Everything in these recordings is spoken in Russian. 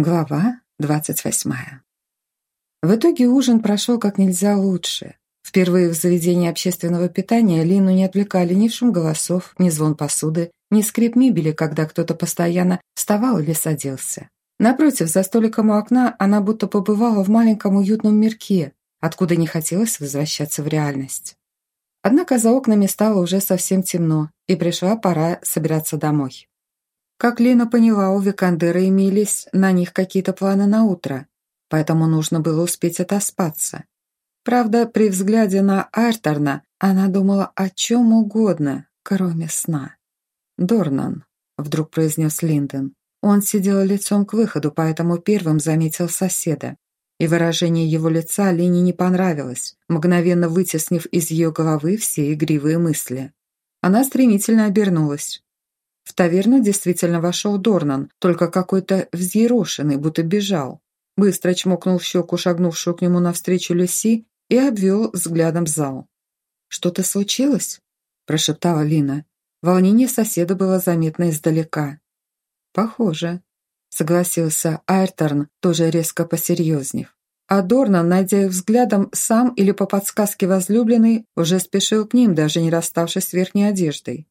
Глава двадцать восьмая. В итоге ужин прошел как нельзя лучше. Впервые в заведении общественного питания Лину не отвлекали ни шум голосов, ни звон посуды, ни скрип мебели, когда кто-то постоянно вставал или садился. Напротив, за столиком у окна она будто побывала в маленьком уютном мирке, откуда не хотелось возвращаться в реальность. Однако за окнами стало уже совсем темно, и пришла пора собираться домой. Как Лина поняла, у Викандера имелись на них какие-то планы на утро, поэтому нужно было успеть отоспаться. Правда, при взгляде на Айрторна она думала о чем угодно, кроме сна. «Дорнан», — вдруг произнес Линден. Он сидел лицом к выходу, поэтому первым заметил соседа. И выражение его лица Лине не понравилось, мгновенно вытеснив из ее головы все игривые мысли. Она стремительно обернулась. В таверну действительно вошел Дорнан, только какой-то взъерошенный, будто бежал. Быстро чмокнул в щеку шагнувшую к нему навстречу Люси и обвел взглядом зал. «Что-то случилось?» – прошептала Лина. Волнение соседа было заметно издалека. «Похоже», – согласился Айрторн, тоже резко посерьезнев. А Дорнан, найдя их взглядом, сам или по подсказке возлюбленной, уже спешил к ним, даже не расставшись с верхней одеждой.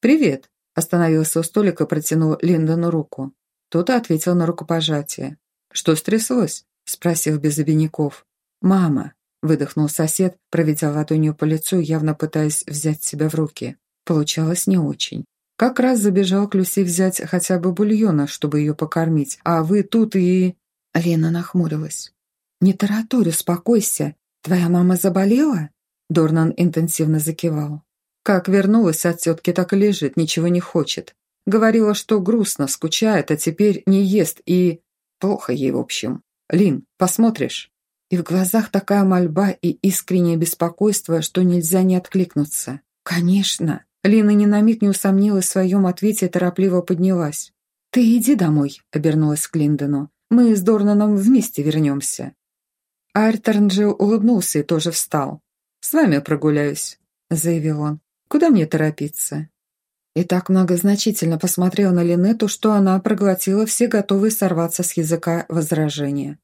«Привет», Остановился у столика и протянул Линдону руку. Тот ответил на рукопожатие. «Что стряслось?» – спросил без обиняков. «Мама», – выдохнул сосед, проведя ладонью по лицу, явно пытаясь взять себя в руки. Получалось не очень. Как раз забежал к Люси взять хотя бы бульона, чтобы ее покормить, а вы тут и...» Лена нахмурилась. «Не тараторь, успокойся. Твоя мама заболела?» Дорнан интенсивно закивал. Как вернулась от тетки, так и лежит, ничего не хочет. Говорила, что грустно, скучает, а теперь не ест и... Плохо ей, в общем. Лин, посмотришь?» И в глазах такая мольба и искреннее беспокойство, что нельзя не откликнуться. «Конечно!» Лина ни на миг не усомнилась в своем ответе и торопливо поднялась. «Ты иди домой», — обернулась к Линдону. «Мы с Дорнаном вместе вернемся». Айрторн же улыбнулся и тоже встал. «С вами прогуляюсь», — заявил он. Куда мне торопиться?» И так многозначительно посмотрел на Линету, что она проглотила все готовые сорваться с языка возражения.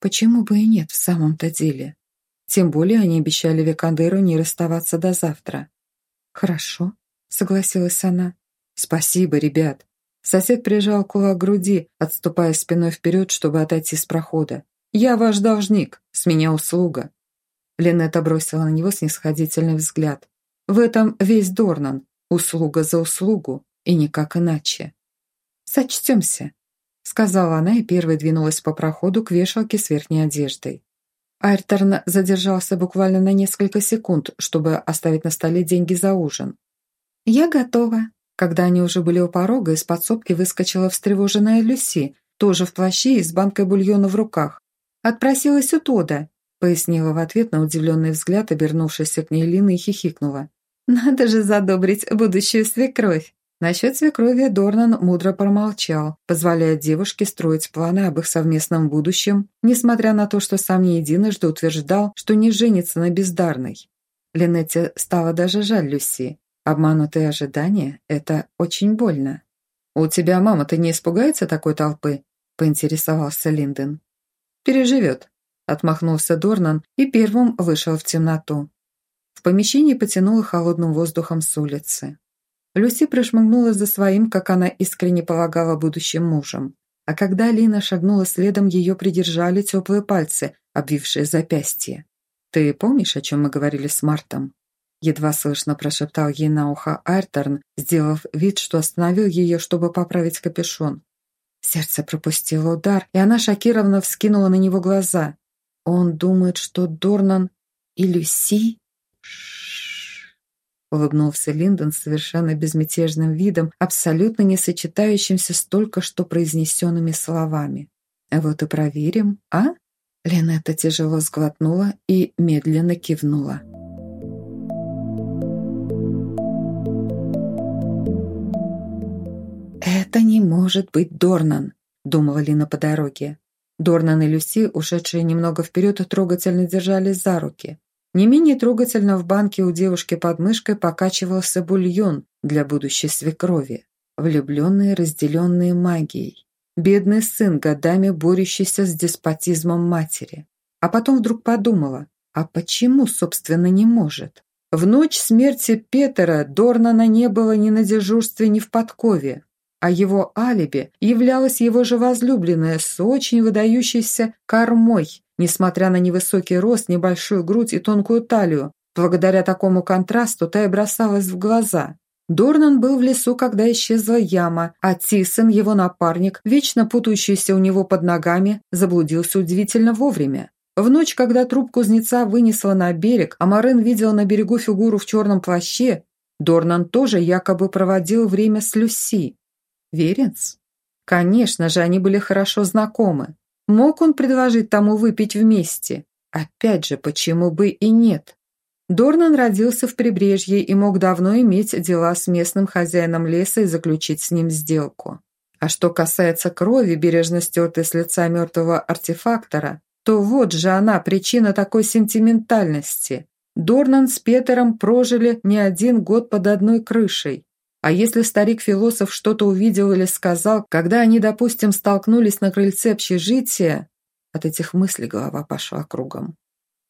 Почему бы и нет в самом-то деле? Тем более они обещали Викандеру не расставаться до завтра. «Хорошо», — согласилась она. «Спасибо, ребят». Сосед прижал кулак к груди, отступая спиной вперед, чтобы отойти с прохода. «Я ваш должник, с меня услуга». Линета бросила на него снисходительный взгляд. В этом весь Дорнан, услуга за услугу, и никак иначе. «Сочтемся», — сказала она и первой двинулась по проходу к вешалке с верхней одеждой. Айрторн задержался буквально на несколько секунд, чтобы оставить на столе деньги за ужин. «Я готова». Когда они уже были у порога, из подсобки выскочила встревоженная Люси, тоже в плаще и с банкой бульона в руках. «Отпросилась у Тода», — пояснила в ответ на удивленный взгляд, обернувшийся к ней Лина и хихикнула. Надо же задобрить будущую свекровь. Насчет свекрови Дорнан мудро промолчал, позволяя девушке строить планы об их совместном будущем, несмотря на то, что сам не единожды утверждал, что не женится на бездарной. Линетте стало даже жаль Люси. Обманутые ожидания – это очень больно. «У тебя мама-то не испугается такой толпы?» – поинтересовался Линден. «Переживет», – отмахнулся Дорнан и первым вышел в темноту. В помещении потянуло холодным воздухом с улицы. Люси прошмыгнула за своим, как она искренне полагала, будущим мужем. А когда Лина шагнула следом, ее придержали теплые пальцы, обвившие запястье. «Ты помнишь, о чем мы говорили с Мартом?» Едва слышно прошептал ей на ухо Айрторн, сделав вид, что остановил ее, чтобы поправить капюшон. Сердце пропустило удар, и она шокированно вскинула на него глаза. Он думает, что Дорнан и Люси улыбнулся Линдон совершенно безмятежным видом, абсолютно не сочетающимся с только что произнесенными словами. «А вот и проверим, а?» Ленетта тяжело сглотнула и медленно кивнула. «Это не может быть Дорнан», — думала Лина по дороге. Дорнан и Люси, ушедшие немного вперед, трогательно держались за руки. Не менее трогательно в банке у девушки под мышкой покачивался бульон для будущей свекрови, влюбленные, разделенные магией. Бедный сын, годами борющийся с деспотизмом матери. А потом вдруг подумала, а почему, собственно, не может? В ночь смерти Петера Дорнана не было ни на дежурстве, ни в подкове, а его алиби являлась его же возлюбленная с очень выдающейся кормой, несмотря на невысокий рост, небольшую грудь и тонкую талию. Благодаря такому контрасту та и бросалась в глаза. Дорнан был в лесу, когда исчезла яма, а Тисон, его напарник, вечно путающийся у него под ногами, заблудился удивительно вовремя. В ночь, когда труп кузнеца вынесла на берег, а Марин видел на берегу фигуру в черном плаще, Дорнан тоже якобы проводил время с Люси. Веренц? Конечно же, они были хорошо знакомы. Мог он предложить тому выпить вместе? Опять же, почему бы и нет? Дорнан родился в прибрежье и мог давно иметь дела с местным хозяином леса и заключить с ним сделку. А что касается крови, бережно стертой с лица мертвого артефактора, то вот же она, причина такой сентиментальности. Дорнан с Петером прожили не один год под одной крышей. А если старик-философ что-то увидел или сказал, когда они, допустим, столкнулись на крыльце общежития, от этих мыслей голова пошла кругом.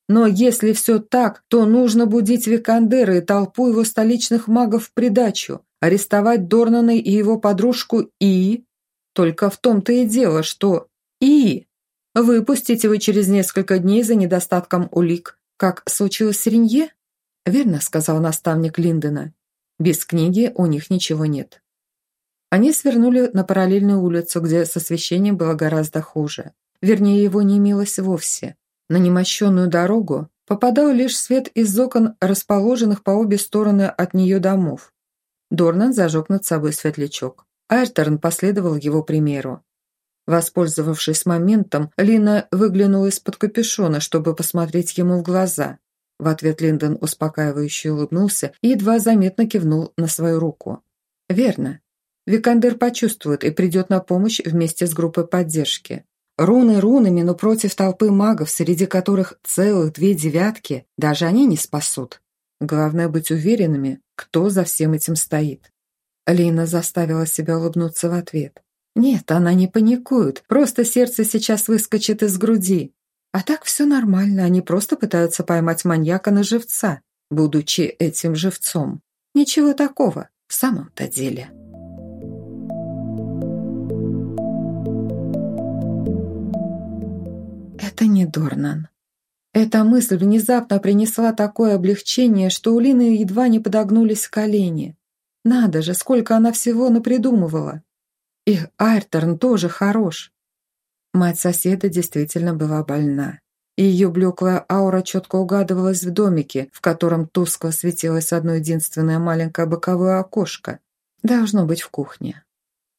Но если все так, то нужно будить Викандера и толпу его столичных магов в придачу, арестовать Дорнана и его подружку И. Только в том-то и дело, что И Выпустите вы через несколько дней за недостатком улик, как случилось с Ренье? Верно, сказал наставник Линдена. Без книги у них ничего нет. Они свернули на параллельную улицу, где с освещением было гораздо хуже. Вернее, его не имелось вовсе. На немощенную дорогу попадал лишь свет из окон, расположенных по обе стороны от нее домов. Дорнан зажег над собой светлячок. Айрторн последовал его примеру. Воспользовавшись моментом, Лина выглянула из-под капюшона, чтобы посмотреть ему в глаза. В ответ Линдон успокаивающе улыбнулся и едва заметно кивнул на свою руку. «Верно. Викандер почувствует и придет на помощь вместе с группой поддержки. Руны рунами, но против толпы магов, среди которых целых две девятки, даже они не спасут. Главное быть уверенными, кто за всем этим стоит». Лина заставила себя улыбнуться в ответ. Нет, она не паникует, просто сердце сейчас выскочит из груди. А так все нормально, они просто пытаются поймать маньяка на живца, будучи этим живцом. Ничего такого, в самом-то деле. Это не Дорнан. Эта мысль внезапно принесла такое облегчение, что у Лины едва не подогнулись колени. Надо же, сколько она всего напридумывала. И Айрторн тоже хорош. Мать соседа действительно была больна. И ее блеклая аура четко угадывалась в домике, в котором тускло светилось одно единственное маленькое боковое окошко. Должно быть в кухне.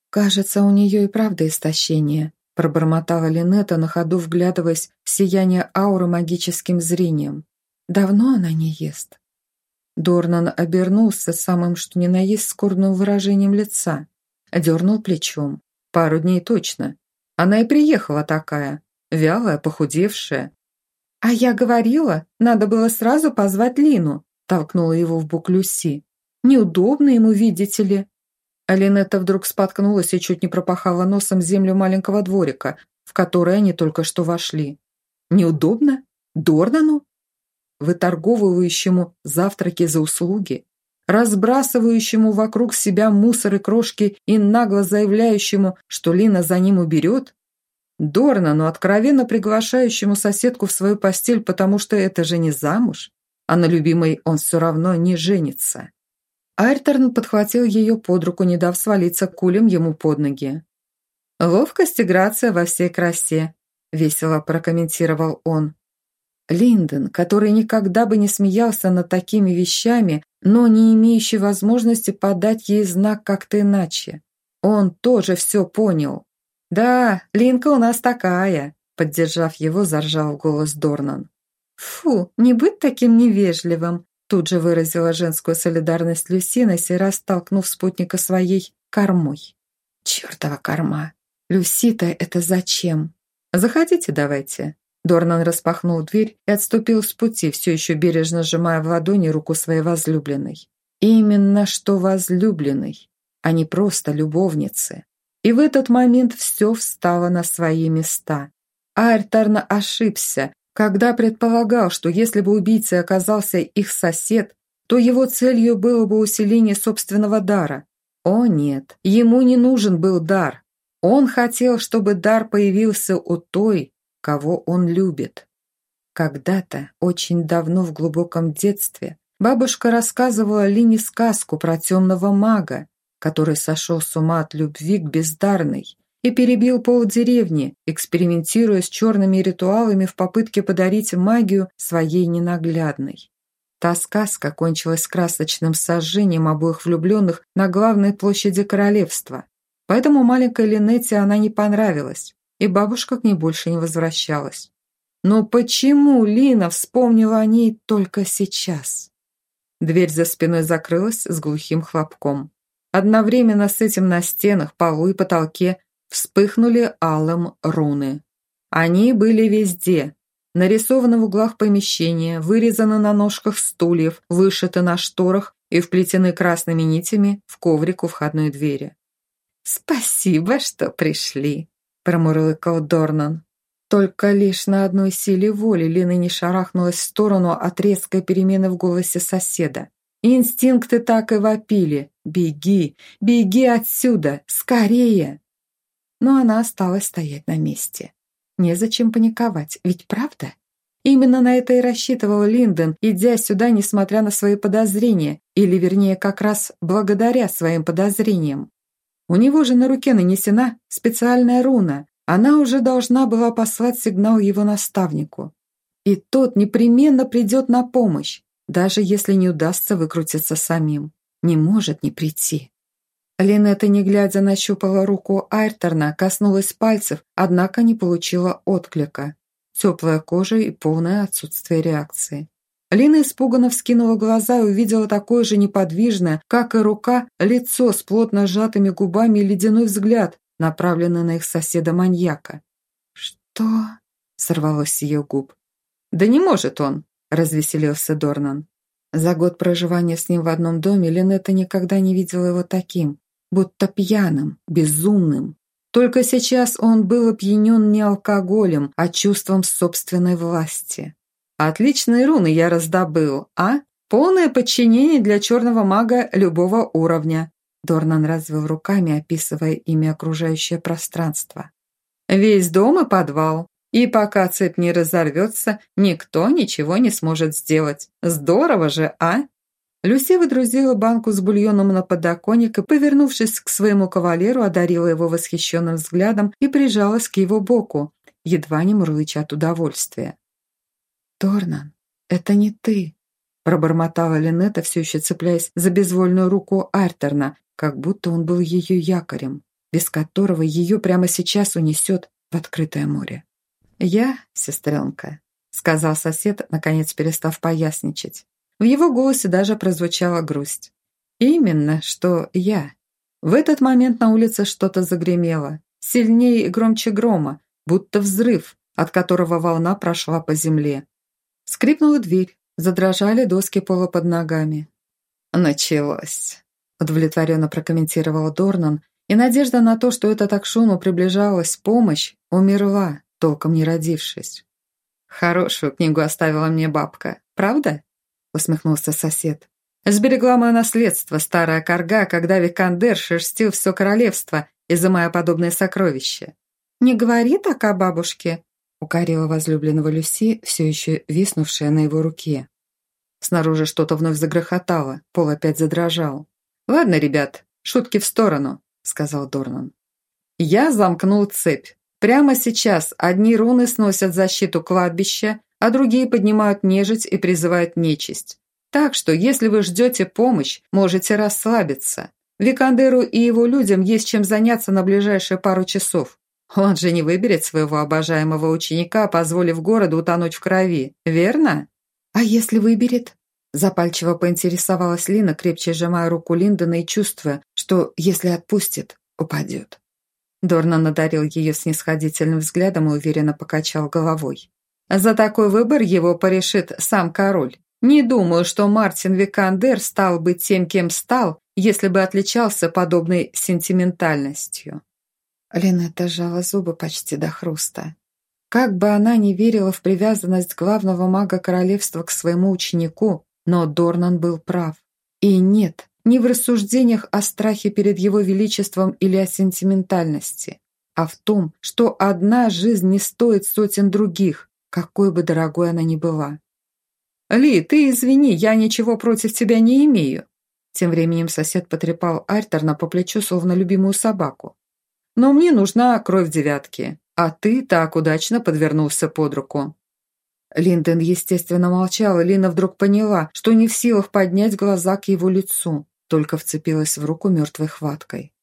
«Кажется, у нее и правда истощение», – пробормотала Линета на ходу, вглядываясь в сияние ауры магическим зрением. «Давно она не ест». Дорнан обернулся самым что ни на есть скорбным выражением лица. Дернул плечом. Пару дней точно. Она и приехала такая, вялая, похудевшая. «А я говорила, надо было сразу позвать Лину», толкнула его в бок Люси. «Неудобно ему, видите ли». Алинетта вдруг споткнулась и чуть не пропахала носом землю маленького дворика, в который они только что вошли. «Неудобно? Дорнану?» Выторговывающему завтраки за услуги? Разбрасывающему вокруг себя мусор и крошки и нагло заявляющему, что Лина за ним уберет? Дорна, но откровенно приглашающему соседку в свою постель, потому что это же не замуж, а на любимой он все равно не женится. Айрторн подхватил ее под руку, не дав свалиться кулем ему под ноги. «Ловкость и грация во всей красе», — весело прокомментировал он. Линдон, который никогда бы не смеялся над такими вещами, но не имеющий возможности подать ей знак как-то иначе. Он тоже все понял. «Да, Линка у нас такая», — поддержав его, заржал голос Дорнан. «Фу, не быть таким невежливым», — тут же выразила женскую солидарность Люсина, сей раз столкнув спутника своей кормой. «Чертова корма! Люси-то это зачем?» «Заходите давайте», Дорнан распахнул дверь и отступил с пути, все еще бережно сжимая в ладони руку своей возлюбленной. Именно что возлюбленной, а не просто любовницы. И в этот момент все встало на свои места. Айрторн ошибся, когда предполагал, что если бы убийцей оказался их сосед, то его целью было бы усиление собственного дара. О нет, ему не нужен был дар. Он хотел, чтобы дар появился у той, кого он любит. Когда-то, очень давно в глубоком детстве, бабушка рассказывала Лине сказку про темного мага, который сошел с ума от любви к бездарной и перебил полдеревни, экспериментируя с черными ритуалами в попытке подарить магию своей ненаглядной. Та сказка кончилась красочным сожжением обоих влюбленных на главной площади королевства. Поэтому маленькой Линете она не понравилась, и бабушка к ней больше не возвращалась. Но почему Лина вспомнила о ней только сейчас? Дверь за спиной закрылась с глухим хлопком. Одновременно с этим на стенах, полу и потолке вспыхнули алым руны. Они были везде. Нарисованы в углах помещения, вырезаны на ножках стульев, вышиты на шторах и вплетены красными нитями в коврик у входной двери. «Спасибо, что пришли», – промурлыкал Дорнан. Только лишь на одной силе воли Лина не шарахнулась в сторону от резкой перемены в голосе соседа. Инстинкты так и вопили. «Беги! Беги отсюда! Скорее!» Но она осталась стоять на месте. Незачем паниковать, ведь правда? Именно на это и рассчитывал Линдон, идя сюда, несмотря на свои подозрения, или, вернее, как раз благодаря своим подозрениям. У него же на руке нанесена специальная руна, она уже должна была послать сигнал его наставнику. И тот непременно придет на помощь, даже если не удастся выкрутиться самим. Не может не прийти. Линетта, не глядя, нащупала руку Айрторна, коснулась пальцев, однако не получила отклика. Теплая кожа и полное отсутствие реакции. Лина испуганно вскинула глаза и увидела такое же неподвижное, как и рука, лицо с плотно сжатыми губами и ледяной взгляд, направленный на их соседа-маньяка. «Что?» — сорвалось с ее губ. «Да не может он!» — развеселился Дорнан. За год проживания с ним в одном доме Линетта никогда не видела его таким, будто пьяным, безумным. Только сейчас он был опьянен не алкоголем, а чувством собственной власти. «Отличные руны я раздобыл, а? Полное подчинение для черного мага любого уровня. Дорнан развел руками, описывая ими окружающее пространство. «Весь дом и подвал. И пока цепь не разорвется, никто ничего не сможет сделать. Здорово же, а?» Люси выдрузила банку с бульоном на подоконник и, повернувшись к своему кавалеру, одарила его восхищенным взглядом и прижалась к его боку, едва не мурлыча от удовольствия. «Торнан, это не ты», – пробормотала Линетта, все еще цепляясь за безвольную руку Артерна, как будто он был ее якорем, без которого ее прямо сейчас унесет в открытое море. «Я, сестренка», — сказал сосед, наконец перестав поясничать. В его голосе даже прозвучала грусть. «Именно, что я». В этот момент на улице что-то загремело, сильнее и громче грома, будто взрыв, от которого волна прошла по земле. Скрипнула дверь, задрожали доски пола под ногами. «Началось», удовлетворенно прокомментировал Дорнан, и надежда на то, что это так шумно приближалась помощь, умерла, толком не родившись. «Хорошую книгу оставила мне бабка, правда?» усмехнулся сосед. «Сберегла мое наследство, старая корга, когда Викандер шерстил все королевство, изымая подобные сокровища». «Не говори так о бабушке», укорила возлюбленного Люси, все еще виснувшая на его руке. Снаружи что-то вновь загрохотало, пол опять задрожал. «Ладно, ребят, шутки в сторону», — сказал Дорнан. «Я замкнул цепь. Прямо сейчас одни руны сносят защиту кладбища, а другие поднимают нежить и призывают нечисть. Так что, если вы ждете помощь, можете расслабиться. Викандеру и его людям есть чем заняться на ближайшие пару часов. Он же не выберет своего обожаемого ученика, позволив городу утонуть в крови, верно? А если выберет? Запальчиво поинтересовалась Лина, крепче сжимая руку Линдона и чувствуя, что, если отпустит, упадет. Дорна надарил ее снисходительным взглядом и уверенно покачал головой. «За такой выбор его порешит сам король. Не думаю, что Мартин Викандер стал бы тем, кем стал, если бы отличался подобной сентиментальностью». Линетта сжала зубы почти до хруста. Как бы она ни верила в привязанность главного мага королевства к своему ученику, но Дорнан был прав. И нет, не в рассуждениях о страхе перед его величеством или о сентиментальности, а в том, что одна жизнь не стоит сотен других, какой бы дорогой она ни была. «Ли, ты извини, я ничего против тебя не имею». Тем временем сосед потрепал Альтерна по плечу, словно любимую собаку. «Но мне нужна кровь девятки, а ты так удачно подвернулся под руку». Линден, естественно, молчал, и Лина вдруг поняла, что не в силах поднять глаза к его лицу, только вцепилась в руку мертвой хваткой.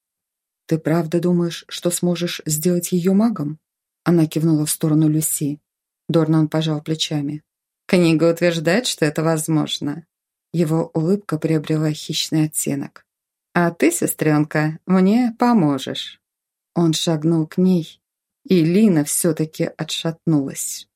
«Ты правда думаешь, что сможешь сделать ее магом?» Она кивнула в сторону Люси. Дорнан пожал плечами. Книга утверждает, что это возможно. Его улыбка приобрела хищный оттенок. «А ты, сестренка, мне поможешь». Он шагнул к ней, и Лина все-таки отшатнулась.